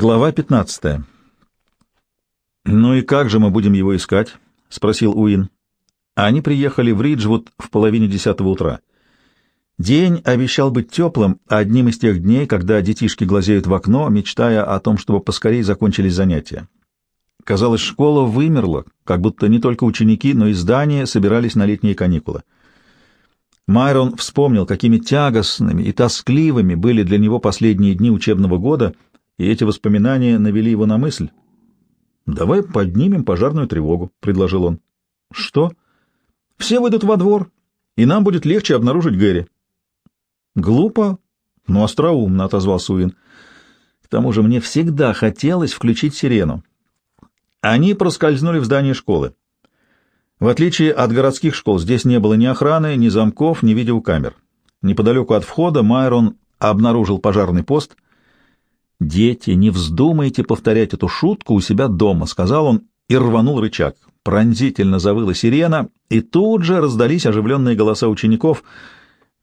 Глава 15. «Ну и как же мы будем его искать?» — спросил Уин. Они приехали в Риджвуд в половине десятого утра. День обещал быть теплым, одним из тех дней, когда детишки глазеют в окно, мечтая о том, чтобы поскорее закончились занятия. Казалось, школа вымерла, как будто не только ученики, но и здания собирались на летние каникулы. Майрон вспомнил, какими тягостными и тоскливыми были для него последние дни учебного года — и эти воспоминания навели его на мысль. «Давай поднимем пожарную тревогу», — предложил он. «Что?» «Все выйдут во двор, и нам будет легче обнаружить Гэри». «Глупо, но остроумно», — отозвался Уин. «К тому же мне всегда хотелось включить сирену». Они проскользнули в здание школы. В отличие от городских школ, здесь не было ни охраны, ни замков, ни видеокамер. Неподалеку от входа Майрон обнаружил пожарный пост — «Дети, не вздумайте повторять эту шутку у себя дома», — сказал он и рванул рычаг. Пронзительно завыла сирена, и тут же раздались оживленные голоса учеников.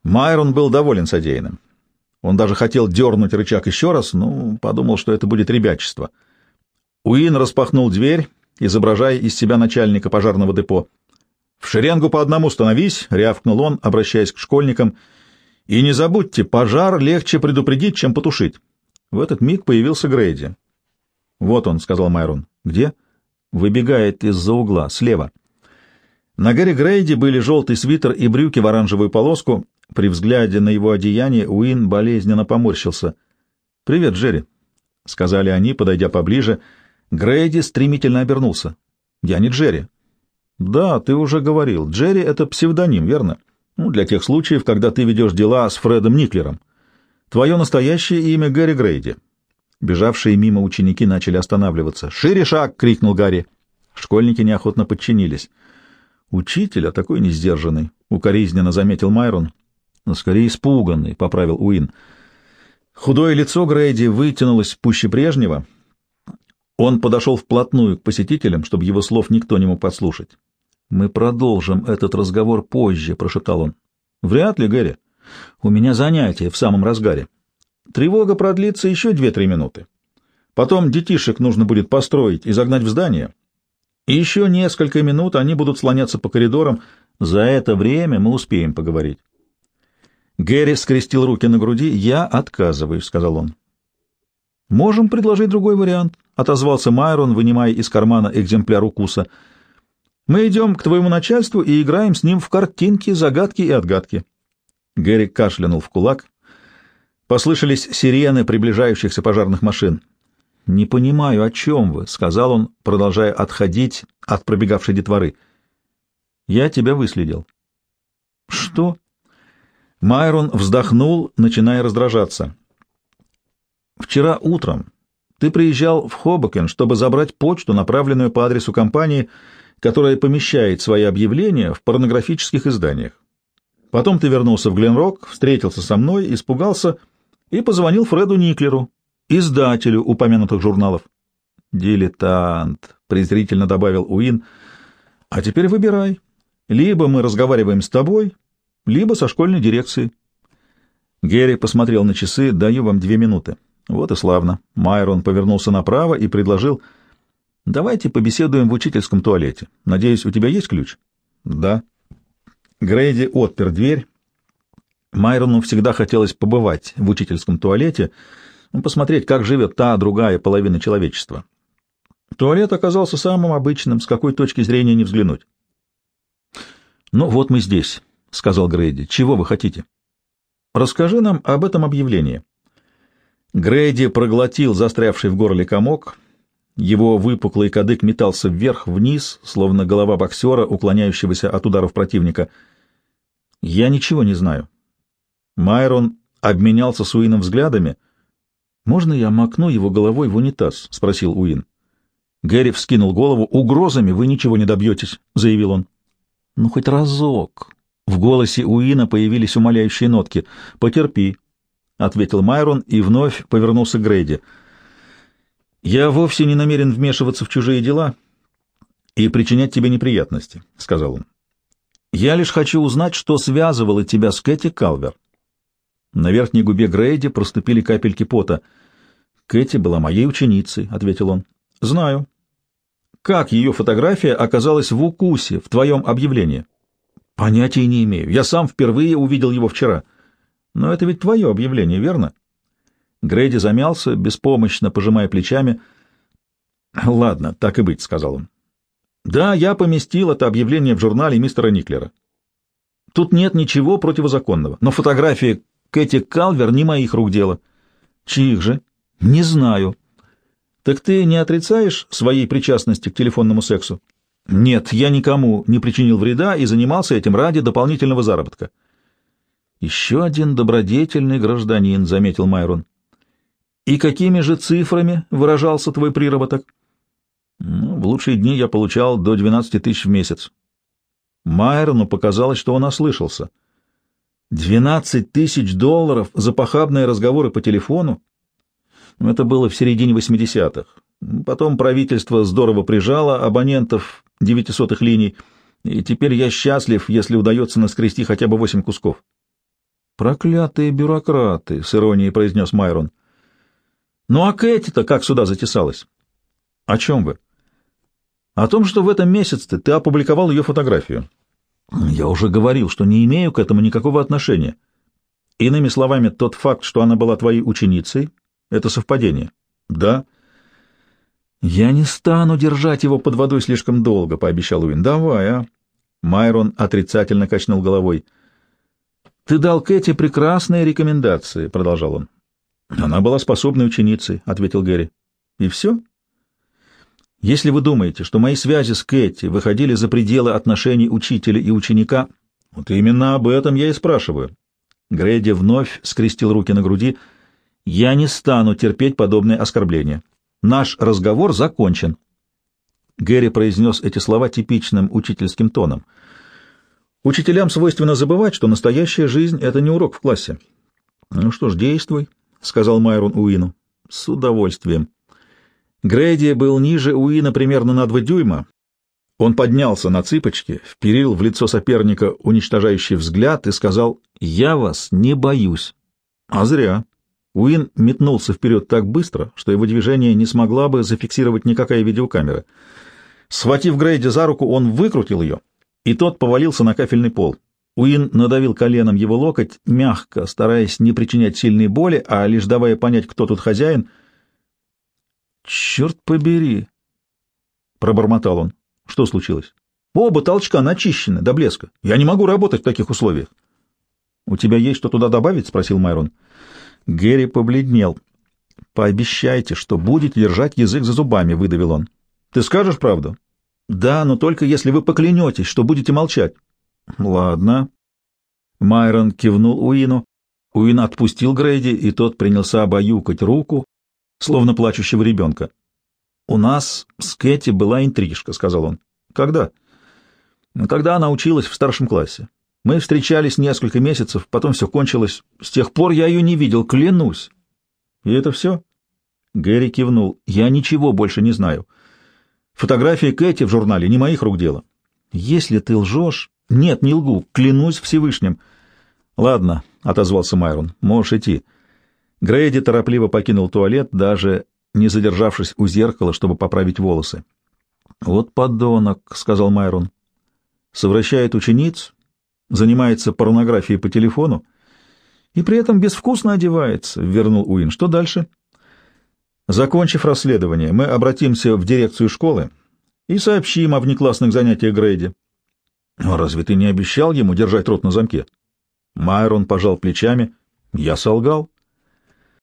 Майрон был доволен содеянным. Он даже хотел дернуть рычаг еще раз, но подумал, что это будет ребячество. Уин распахнул дверь, изображая из себя начальника пожарного депо. «В шеренгу по одному становись», — рявкнул он, обращаясь к школьникам. «И не забудьте, пожар легче предупредить, чем потушить». В этот миг появился Грейди. «Вот он», — сказал Майрон. «Где?» «Выбегает из-за угла, слева». На Гэри Грейди были желтый свитер и брюки в оранжевую полоску. При взгляде на его одеяние Уин болезненно поморщился. «Привет, Джерри», — сказали они, подойдя поближе. Грейди стремительно обернулся. «Я не Джерри». «Да, ты уже говорил. Джерри — это псевдоним, верно? Ну, для тех случаев, когда ты ведешь дела с Фредом Никлером». Твое настоящее имя Гэри Грейди. Бежавшие мимо ученики начали останавливаться. «Шире шаг!» — крикнул Гарри. Школьники неохотно подчинились. «Учитель, а такой несдержанный», — укоризненно заметил Майрон. «Но скорее испуганный», — поправил Уин. Худое лицо Грейди вытянулось пуще прежнего. Он подошел вплотную к посетителям, чтобы его слов никто не мог подслушать. «Мы продолжим этот разговор позже», — прошептал он. «Вряд ли, Гэри. У меня занятие в самом разгаре. Тревога продлится еще две-три минуты. Потом детишек нужно будет построить и загнать в здание. И еще несколько минут они будут слоняться по коридорам. За это время мы успеем поговорить. Гэри скрестил руки на груди. «Я отказываюсь», — сказал он. «Можем предложить другой вариант», — отозвался Майрон, вынимая из кармана экземпляр укуса. «Мы идем к твоему начальству и играем с ним в картинки, загадки и отгадки». Гэри кашлянул в кулак. Послышались сирены приближающихся пожарных машин. «Не понимаю, о чем вы», — сказал он, продолжая отходить от пробегавшей детворы. «Я тебя выследил». «Что?» Майрон вздохнул, начиная раздражаться. «Вчера утром ты приезжал в Хобокен, чтобы забрать почту, направленную по адресу компании, которая помещает свои объявления в порнографических изданиях. Потом ты вернулся в Гленрок, встретился со мной, испугался и позвонил Фреду Никлеру, издателю упомянутых журналов. «Дилетант», — презрительно добавил Уин. «А теперь выбирай. Либо мы разговариваем с тобой, либо со школьной дирекцией». Герри посмотрел на часы. «Даю вам две минуты». Вот и славно. Майрон повернулся направо и предложил. «Давайте побеседуем в учительском туалете. Надеюсь, у тебя есть ключ?» «Да». Грейди отпер дверь. Майрону всегда хотелось побывать в учительском туалете, ну, посмотреть, как живет та другая половина человечества. Туалет оказался самым обычным, с какой точки зрения не взглянуть. «Ну вот мы здесь», — сказал Грейди. «Чего вы хотите?» «Расскажи нам об этом объявлении». Грейди проглотил застрявший в горле комок. Его выпуклый кадык метался вверх-вниз, словно голова боксера, уклоняющегося от ударов противника — я ничего не знаю. Майрон обменялся с Уином взглядами. «Можно я макну его головой в унитаз?» — спросил Уин. Гэри вскинул голову. «Угрозами вы ничего не добьетесь», — заявил он. «Ну, хоть разок». В голосе Уина появились умоляющие нотки. «Потерпи», — ответил Майрон и вновь повернулся к Грейди. «Я вовсе не намерен вмешиваться в чужие дела и причинять тебе неприятности», — сказал он. Я лишь хочу узнать, что связывало тебя с Кэти Калвер. На верхней губе Грейди проступили капельки пота. Кэти была моей ученицей, — ответил он. — Знаю. Как ее фотография оказалась в укусе в твоем объявлении? — Понятия не имею. Я сам впервые увидел его вчера. Но это ведь твое объявление, верно? Грейди замялся, беспомощно пожимая плечами. — Ладно, так и быть, — сказал он. — Да, я поместил это объявление в журнале мистера Никлера. Тут нет ничего противозаконного, но фотография Кэти Калвер не моих рук дело. — Чьих же? — не знаю. Так ты не отрицаешь своей причастности к телефонному сексу? Нет, я никому не причинил вреда и занимался этим ради дополнительного заработка. Еще один добродетельный гражданин, заметил Майрон. И какими же цифрами выражался твой приработок? Ну, в лучшие дни я получал до 12 тысяч в месяц. Майрону показалось, что он ослышался. Двенадцать тысяч долларов за похабные разговоры по телефону? Это было в середине 80-х. Потом правительство здорово прижало абонентов девятисотых линий, и теперь я счастлив, если удается наскрести хотя бы восемь кусков. «Проклятые бюрократы!» — с иронией произнес Майрон. «Ну а Кэти-то как сюда затесалась?» «О чем вы?» «О том, что в этом месяце ты опубликовал ее фотографию». «Я уже говорил, что не имею к этому никакого отношения. Иными словами, тот факт, что она была твоей ученицей, это совпадение? Да. Я не стану держать его под водой слишком долго, пообещал Уин. Давай, а? Майрон отрицательно качнул головой. Ты дал Кэти прекрасные рекомендации, продолжал он. Она была способной ученицей, ответил Гэри. И все? Если вы думаете, что мои связи с Кэти выходили за пределы отношений учителя и ученика, вот именно об этом я и спрашиваю. Грэди вновь скрестил руки на груди — я не стану терпеть подобные оскорбления. Наш разговор закончен. Гэри произнес эти слова типичным учительским тоном. Учителям свойственно забывать, что настоящая жизнь — это не урок в классе. — Ну что ж, действуй, — сказал Майрон Уину. — С удовольствием. Грейди был ниже Уина примерно на два дюйма. Он поднялся на цыпочки, вперил в лицо соперника уничтожающий взгляд и сказал «Я вас не боюсь». А зря. Уин метнулся вперед так быстро, что его движение не смогла бы зафиксировать никакая видеокамера. Схватив Грейди за руку, он выкрутил ее, и тот повалился на кафельный пол. Уин надавил коленом его локоть, мягко, стараясь не причинять сильной боли, а лишь давая понять, кто тут хозяин. «Черт побери!» — пробормотал он. «Что случилось?» «Оба толчка начищены до блеска. Я не могу работать в таких условиях». «У тебя есть что туда добавить?» — спросил Майрон. Гэри побледнел. «Пообещайте, что будете держать язык за зубами», — выдавил он. «Ты скажешь правду?» «Да, но только если вы поклянетесь, что будете молчать». «Ладно». Майрон кивнул Уину. Уин отпустил Грейди, и тот принялся обаюкать руку, словно плачущего ребенка. «У нас с Кэти была интрижка», — сказал он. «Когда?» «Когда она училась в старшем классе. Мы встречались несколько месяцев, потом все кончилось. С тех пор я ее не видел, клянусь. И это все? Гэри кивнул. Я ничего больше не знаю. Фотографии Кэти в журнале не моих рук дело. Если ты лжешь... Нет, не лгу, клянусь Всевышним. Ладно, — отозвался Майрон, — можешь идти. Грейди торопливо покинул туалет, даже не задержавшись у зеркала, чтобы поправить волосы. — Вот подонок, — сказал Майрон. — Совращает учениц занимается порнографией по телефону и при этом безвкусно одевается, — вернул Уин. Что дальше? Закончив расследование, мы обратимся в дирекцию школы и сообщим о внеклассных занятиях Грейди. А разве ты не обещал ему держать рот на замке? Майрон пожал плечами. Я солгал.